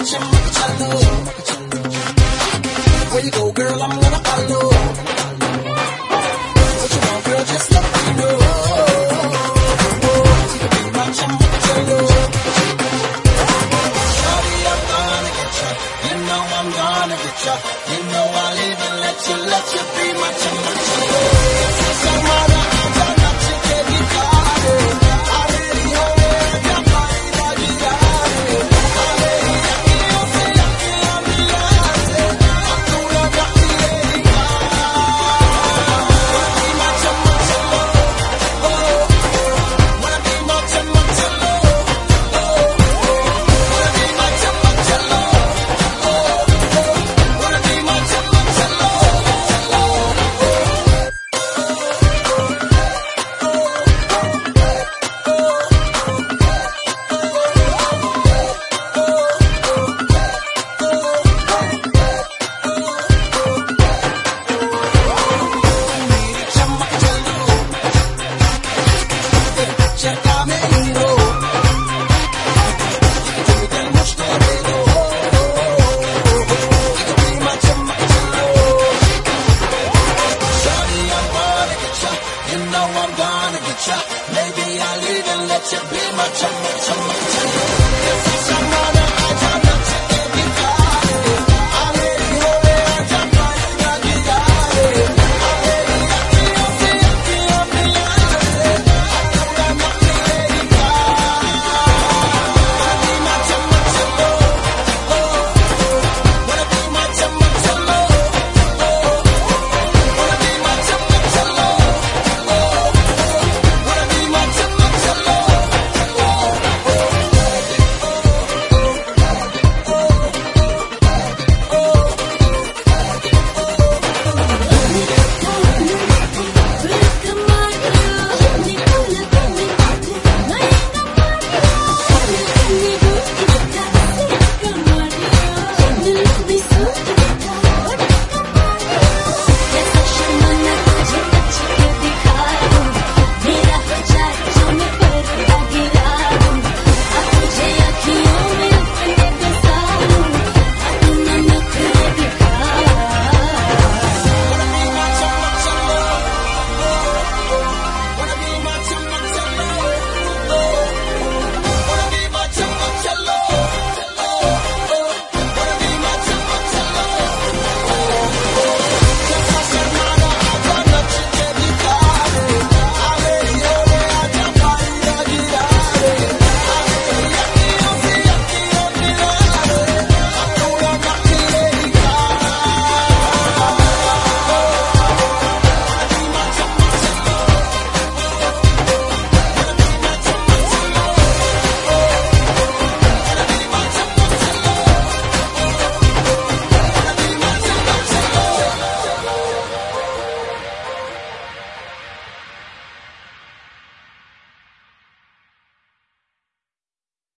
Where you go, girl, I'm gonna follow. What you want, girl, just let me know. I'm gonna get. You know I'm gonna get chama, chama, chama.